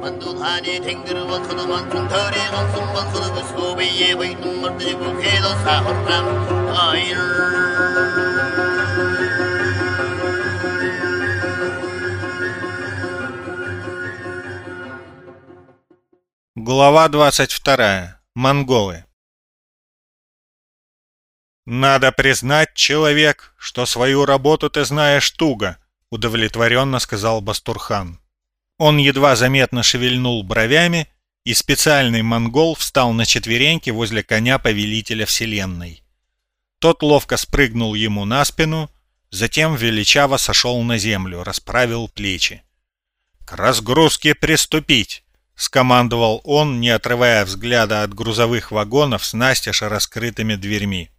만두하니 탱그르와 커도만 통털에 건승만 커도 소비에 보이는 멀리고 해도 사호람 아이를 Глава 22. Монголы. «Надо признать, человек, что свою работу ты знаешь туго», — удовлетворенно сказал Бастурхан. Он едва заметно шевельнул бровями, и специальный монгол встал на четвереньки возле коня повелителя вселенной. Тот ловко спрыгнул ему на спину, затем величаво сошел на землю, расправил плечи. «К разгрузке приступить!» — скомандовал он, не отрывая взгляда от грузовых вагонов с настежь раскрытыми дверьми.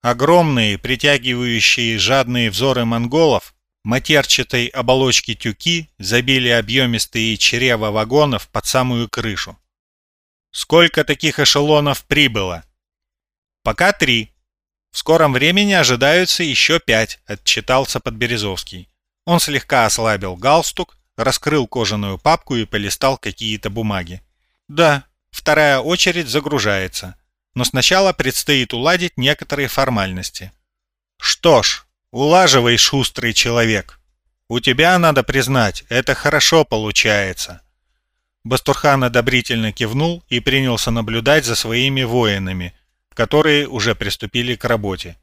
Огромные, притягивающие жадные взоры монголов, матерчатой оболочки тюки забили объемистые чрева вагонов под самую крышу. Сколько таких эшелонов прибыло? Пока три. В скором времени ожидаются еще пять, отчитался Подберезовский. Он слегка ослабил галстук, раскрыл кожаную папку и полистал какие-то бумаги. Да, вторая очередь загружается, но сначала предстоит уладить некоторые формальности. Что ж, улаживай, шустрый человек. У тебя, надо признать, это хорошо получается. Бастурхан одобрительно кивнул и принялся наблюдать за своими воинами, которые уже приступили к работе.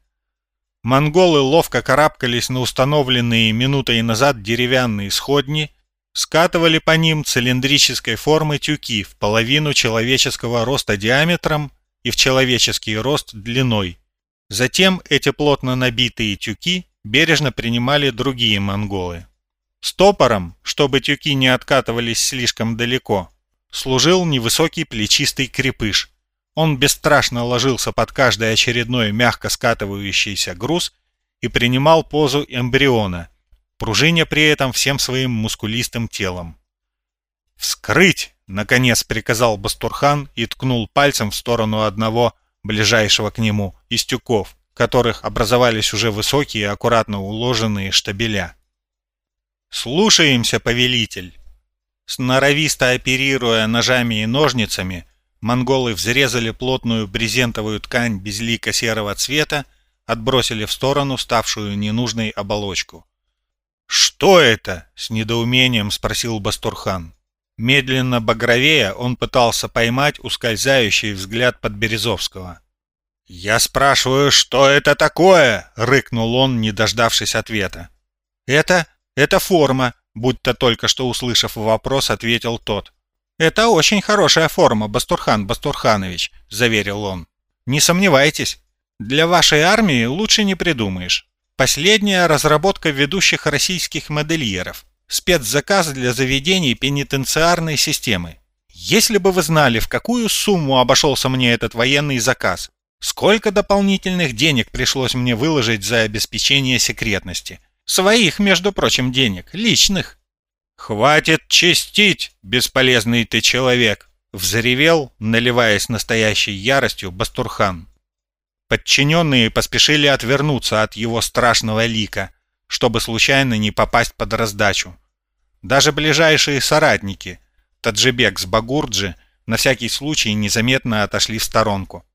Монголы ловко карабкались на установленные минутой назад деревянные сходни скатывали по ним цилиндрической формы тюки в половину человеческого роста диаметром и в человеческий рост длиной. Затем эти плотно набитые тюки бережно принимали другие монголы. Стопором, чтобы тюки не откатывались слишком далеко, служил невысокий плечистый крепыш. Он бесстрашно ложился под каждый очередной мягко скатывающийся груз и принимал позу эмбриона – пружиня при этом всем своим мускулистым телом. «Вскрыть!» — наконец приказал Бастурхан и ткнул пальцем в сторону одного, ближайшего к нему, из тюков, которых образовались уже высокие, аккуратно уложенные штабеля. «Слушаемся, повелитель!» Сноровисто оперируя ножами и ножницами, монголы взрезали плотную брезентовую ткань безлико серого цвета, отбросили в сторону ставшую ненужной оболочку. «Что это?» — с недоумением спросил Бастурхан. Медленно багровея он пытался поймать ускользающий взгляд Подберезовского. «Я спрашиваю, что это такое?» — рыкнул он, не дождавшись ответа. «Это... это форма», — будто только что услышав вопрос, ответил тот. «Это очень хорошая форма, Бастурхан Бастурханович», — заверил он. «Не сомневайтесь, для вашей армии лучше не придумаешь. Последняя разработка ведущих российских модельеров. Спецзаказ для заведений пенитенциарной системы. Если бы вы знали, в какую сумму обошелся мне этот военный заказ, сколько дополнительных денег пришлось мне выложить за обеспечение секретности. Своих, между прочим, денег, личных. «Хватит чистить, бесполезный ты человек!» — взревел, наливаясь настоящей яростью, Бастурхан. Подчиненные поспешили отвернуться от его страшного лика, чтобы случайно не попасть под раздачу. Даже ближайшие соратники, Таджибек с Багурджи, на всякий случай незаметно отошли в сторонку.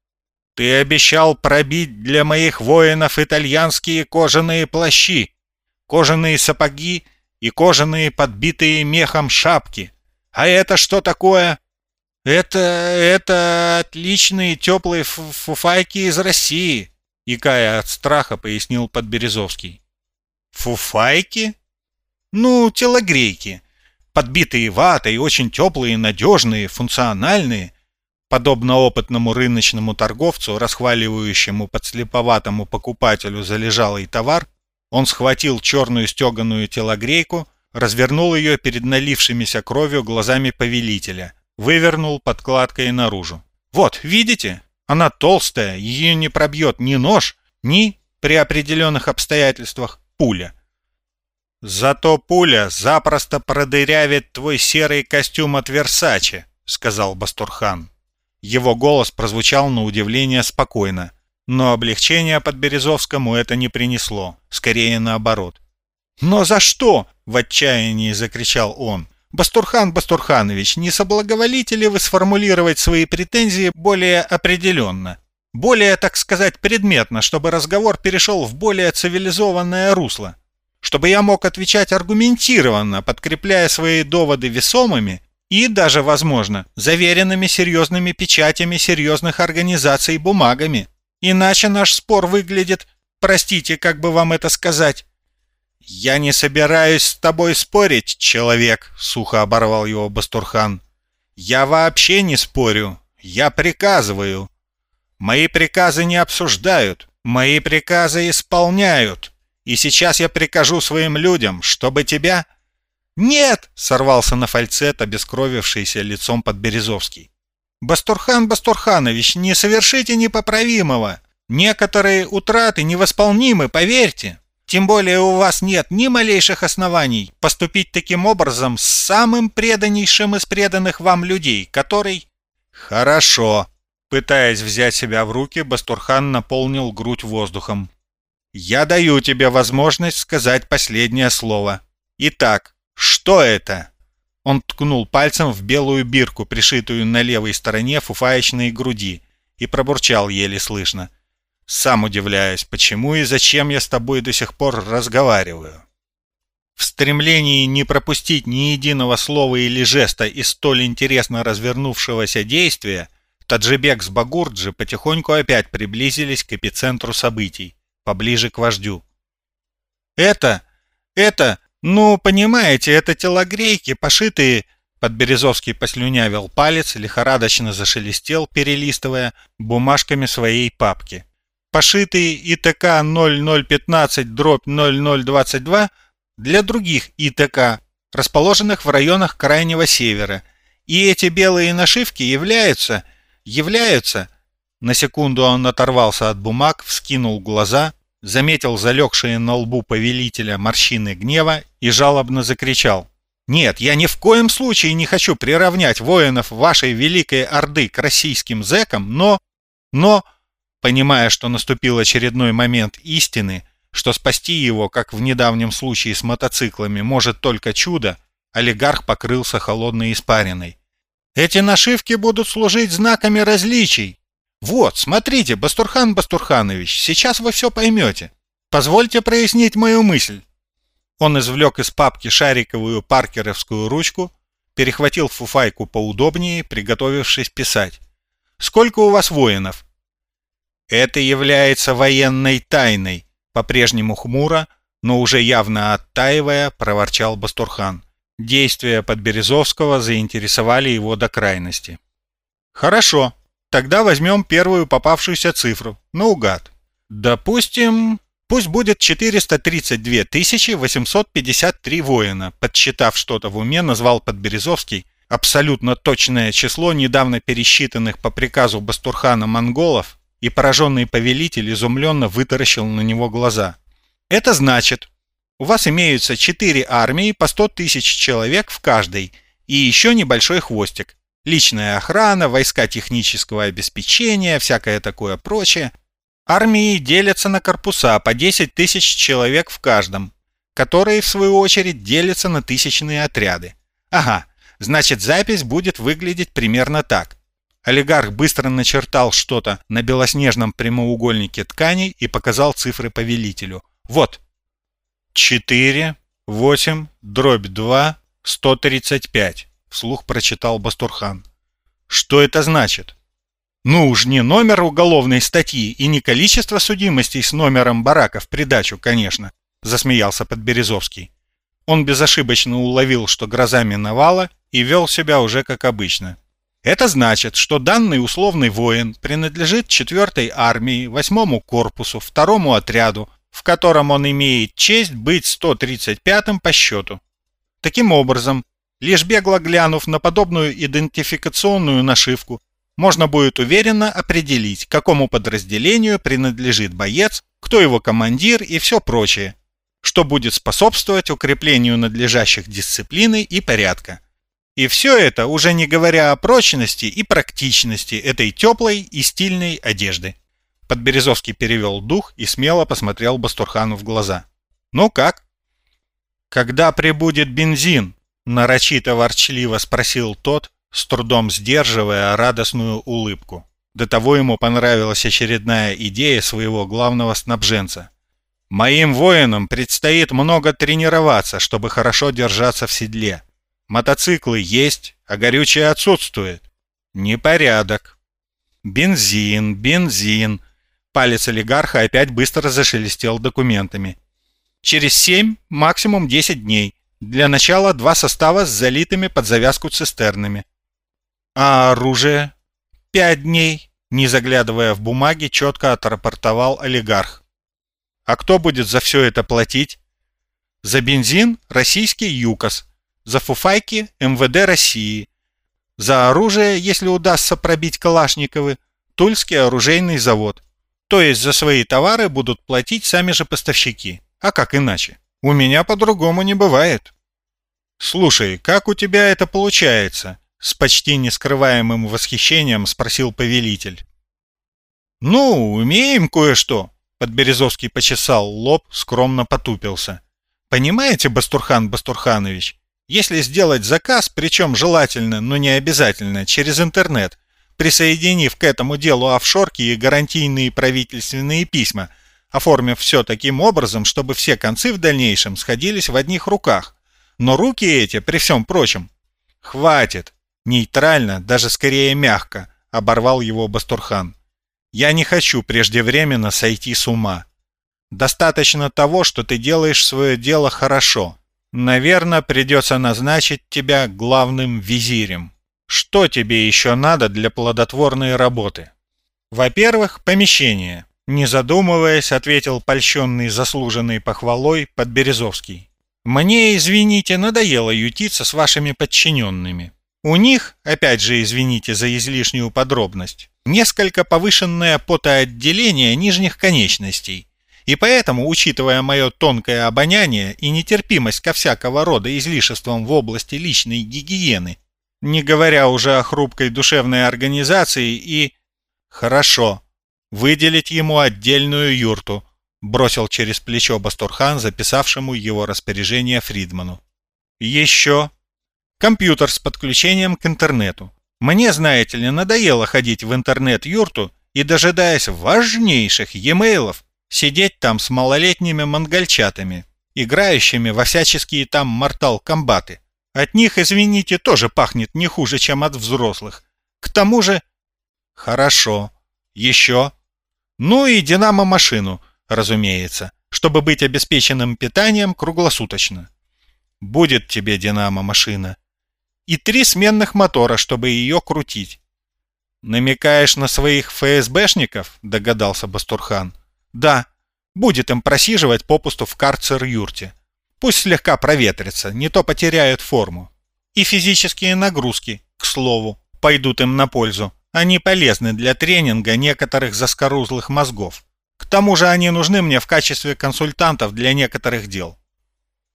«Ты обещал пробить для моих воинов итальянские кожаные плащи, кожаные сапоги и кожаные подбитые мехом шапки. А это что такое?» «Это... это отличные теплые фуфайки из России», — икая от страха, пояснил Подберезовский. «Фуфайки?» «Ну, телогрейки. Подбитые ватой, очень теплые, надежные, функциональные». Подобно опытному рыночному торговцу, расхваливающему подслеповатому покупателю залежалый товар, он схватил черную стеганую телогрейку, развернул ее перед налившимися кровью глазами повелителя — вывернул подкладкой наружу. «Вот, видите? Она толстая, ее не пробьет ни нож, ни, при определенных обстоятельствах, пуля». «Зато пуля запросто продырявит твой серый костюм от Версаче», — сказал Бастурхан. Его голос прозвучал на удивление спокойно, но облегчения Подберезовскому это не принесло, скорее наоборот. «Но за что?» — в отчаянии закричал он. Бастурхан Бастурханович, не соблаговолите ли вы сформулировать свои претензии более определенно? Более, так сказать, предметно, чтобы разговор перешел в более цивилизованное русло? Чтобы я мог отвечать аргументированно, подкрепляя свои доводы весомыми и даже, возможно, заверенными серьезными печатями серьезных организаций бумагами. Иначе наш спор выглядит, простите, как бы вам это сказать, «Я не собираюсь с тобой спорить, человек», — сухо оборвал его Бастурхан. «Я вообще не спорю. Я приказываю. Мои приказы не обсуждают. Мои приказы исполняют. И сейчас я прикажу своим людям, чтобы тебя...» «Нет!» — сорвался на фальцет, обескровившийся лицом Подберезовский. «Бастурхан Бастурханович, не совершите непоправимого. Некоторые утраты невосполнимы, поверьте. Тем более у вас нет ни малейших оснований поступить таким образом с самым преданнейшим из преданных вам людей, который... Хорошо. Пытаясь взять себя в руки, Бастурхан наполнил грудь воздухом. Я даю тебе возможность сказать последнее слово. Итак, что это? Он ткнул пальцем в белую бирку, пришитую на левой стороне фуфаечной груди, и пробурчал еле слышно. Сам удивляюсь, почему и зачем я с тобой до сих пор разговариваю. В стремлении не пропустить ни единого слова или жеста из столь интересно развернувшегося действия, Таджибек с Багурджи потихоньку опять приблизились к эпицентру событий, поближе к вождю. «Это... это... ну, понимаете, это телогрейки, пошитые...» Подберезовский послюнявил палец, лихорадочно зашелестел, перелистывая бумажками своей папки пошитые ИТК 0015 дробь 0022 для других ИТК, расположенных в районах Крайнего Севера. И эти белые нашивки являются, являются... На секунду он оторвался от бумаг, вскинул глаза, заметил залегшие на лбу повелителя морщины гнева и жалобно закричал. «Нет, я ни в коем случае не хочу приравнять воинов вашей Великой Орды к российским зэкам, но... но понимая, что наступил очередной момент истины, что спасти его, как в недавнем случае с мотоциклами, может только чудо, олигарх покрылся холодной испариной. Эти нашивки будут служить знаками различий. Вот, смотрите, Бастурхан Бастурханович, сейчас вы все поймете. Позвольте прояснить мою мысль. Он извлек из папки шариковую паркеровскую ручку, перехватил фуфайку поудобнее, приготовившись писать. «Сколько у вас воинов?» Это является военной тайной, по-прежнему хмуро, но уже явно оттаивая, проворчал Бастурхан. Действия Подберезовского заинтересовали его до крайности. Хорошо, тогда возьмем первую попавшуюся цифру, наугад. Допустим, пусть будет 432 853 воина, подсчитав что-то в уме, назвал Подберезовский абсолютно точное число недавно пересчитанных по приказу Бастурхана монголов и пораженный повелитель изумленно вытаращил на него глаза. «Это значит, у вас имеются четыре армии по сто тысяч человек в каждой и еще небольшой хвостик. Личная охрана, войска технического обеспечения, всякое такое прочее. Армии делятся на корпуса по 10 тысяч человек в каждом, которые, в свою очередь, делятся на тысячные отряды. Ага, значит запись будет выглядеть примерно так. Олигарх быстро начертал что-то на белоснежном прямоугольнике ткани и показал цифры повелителю. Вот. 4, 8, дробь 2, 135. Вслух прочитал Бастурхан. Что это значит? Ну уж не номер уголовной статьи и не количество судимостей с номером барака в придачу, конечно, засмеялся Подберезовский. Он безошибочно уловил, что гроза миновала и вел себя уже как обычно. Это значит, что данный условный воин принадлежит 4-й армии, 8-му корпусу, 2-му отряду, в котором он имеет честь быть 135-м по счету. Таким образом, лишь бегло глянув на подобную идентификационную нашивку, можно будет уверенно определить, какому подразделению принадлежит боец, кто его командир и все прочее, что будет способствовать укреплению надлежащих дисциплины и порядка. И все это уже не говоря о прочности и практичности этой теплой и стильной одежды. Подберезовский перевел дух и смело посмотрел Бастурхану в глаза. «Ну как?» «Когда прибудет бензин?» Нарочито ворчливо спросил тот, с трудом сдерживая радостную улыбку. До того ему понравилась очередная идея своего главного снабженца. «Моим воинам предстоит много тренироваться, чтобы хорошо держаться в седле. Мотоциклы есть, а горючее отсутствует. Непорядок. Бензин, бензин». Палец олигарха опять быстро зашелестел документами. «Через семь, максимум десять дней. Для начала два состава с залитыми под завязку цистернами. А оружие? Пять дней, не заглядывая в бумаги, четко отрапортовал олигарх. А кто будет за все это платить? За бензин – российский ЮКОС, за фуфайки – МВД России, за оружие, если удастся пробить Калашниковы, Тульский оружейный завод. То есть за свои товары будут платить сами же поставщики. А как иначе? У меня по-другому не бывает. Слушай, как у тебя это получается? С почти нескрываемым восхищением спросил повелитель. Ну, умеем кое-что. Подберезовский почесал лоб, скромно потупился. Понимаете, Бастурхан Бастурханович, если сделать заказ, причем желательно, но не обязательно, через интернет, присоединив к этому делу офшорки и гарантийные правительственные письма – оформив все таким образом, чтобы все концы в дальнейшем сходились в одних руках. Но руки эти, при всем прочем... Хватит! Нейтрально, даже скорее мягко, оборвал его Бастурхан. Я не хочу преждевременно сойти с ума. Достаточно того, что ты делаешь свое дело хорошо. Наверное, придется назначить тебя главным визирем. Что тебе еще надо для плодотворной работы? Во-первых, помещение. Не задумываясь, ответил польщенный заслуженной похвалой Подберезовский. «Мне, извините, надоело ютиться с вашими подчиненными. У них, опять же извините за излишнюю подробность, несколько повышенное потоотделение нижних конечностей, и поэтому, учитывая мое тонкое обоняние и нетерпимость ко всякого рода излишествам в области личной гигиены, не говоря уже о хрупкой душевной организации и... Хорошо, выделить ему отдельную юрту, бросил через плечо Бастурхан, записавшему его распоряжение Фридману. Еще компьютер с подключением к интернету. Мне, знаете ли, надоело ходить в интернет-юрту и, дожидаясь важнейших e-mailов, сидеть там с малолетними монгольчатами, играющими во всяческие там мортал-комбаты. От них, извините, тоже пахнет не хуже, чем от взрослых. К тому же... Хорошо. Еще. Ну и динамо-машину, разумеется, чтобы быть обеспеченным питанием круглосуточно. Будет тебе динамо-машина. И три сменных мотора, чтобы ее крутить. Намекаешь на своих ФСБшников, догадался Бастурхан. Да, будет им просиживать попусту в карцер-юрте. Пусть слегка проветрится, не то потеряют форму. И физические нагрузки, к слову, пойдут им на пользу. Они полезны для тренинга некоторых заскорузлых мозгов. К тому же они нужны мне в качестве консультантов для некоторых дел.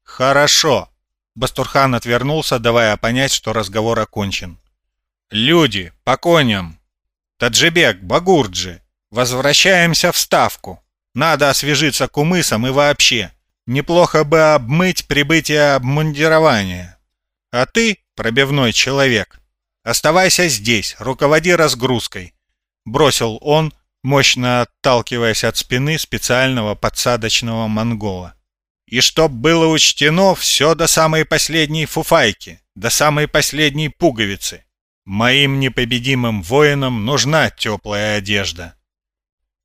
Хорошо. Бастурхан отвернулся, давая понять, что разговор окончен. Люди, по коням. Таджибек, Багурджи, возвращаемся в Ставку. Надо освежиться кумысом и вообще. Неплохо бы обмыть прибытие обмундирования. А ты, пробивной человек, «Оставайся здесь, руководи разгрузкой», — бросил он, мощно отталкиваясь от спины специального подсадочного монгола. «И чтоб было учтено все до самой последней фуфайки, до самой последней пуговицы. Моим непобедимым воинам нужна теплая одежда».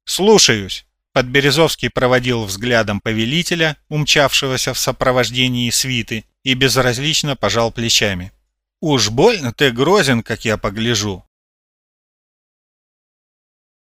«Слушаюсь», — Подберезовский проводил взглядом повелителя, умчавшегося в сопровождении свиты, и безразлично пожал плечами. «Уж больно ты грозен, как я погляжу.